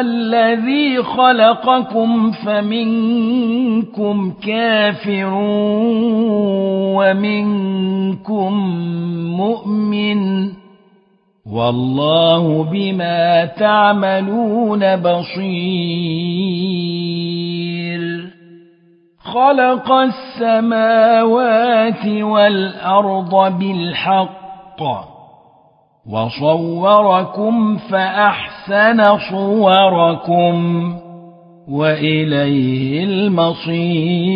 الذي خلقكم فمنكم كافر ومنكم مؤمن والله بما تعملون بصير. خلق السماوات والأرض بالحق. وصوركم فأحسن صوركم وإليه المصير.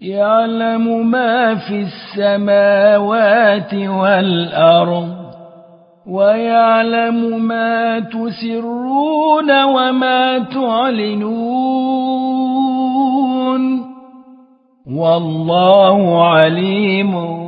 يعلم ما في السماوات والأرض ويعلم ما تسرون وما تعلنون. والله عليم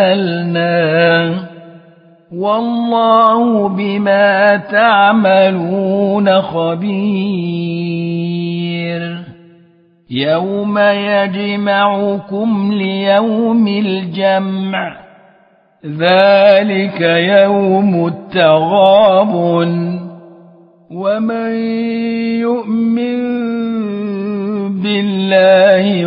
أنزلنا والله بما تعملون خبير يوم يجمعكم ليوم الجمع ذلك يوم التغاب ومن يؤمن بالله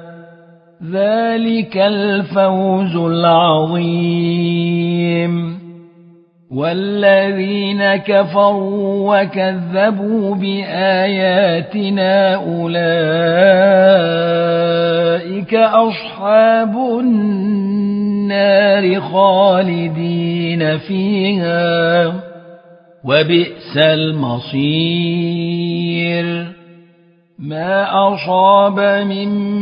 ذلك الفوز العظيم. والذين كفروا وكذبوا بآياتنا أولئك أصحاب النار خالدين فيها وبئس المصير. ما أصاب من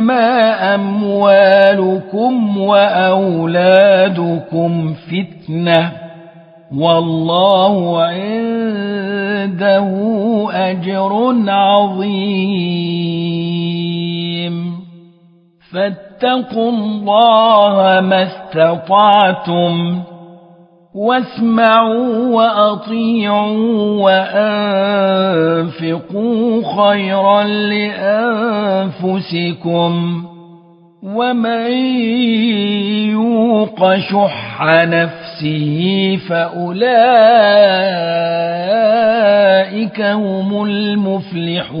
إنما أموالكم وأولادكم فتنة والله عنده أجر عظيم. فاتقوا الله ما استطعتم واسمعوا وأطيعوا وأنفقوا خيرا لأنفسكم ومن يوق شح نفسه فأولئك هم المفلحون